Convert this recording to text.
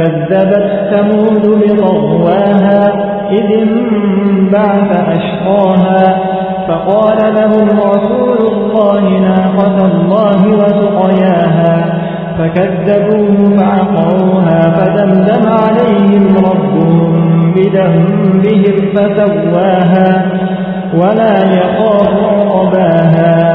كذبت ثمود بطغواها إذ انبعث أشقاها فقال لهم رسول الله ناقة الله وسقياها فكذبوه فعقروها فدمدم عليهم ربهم بذنبهم فسواها ولا يخاف عقباها.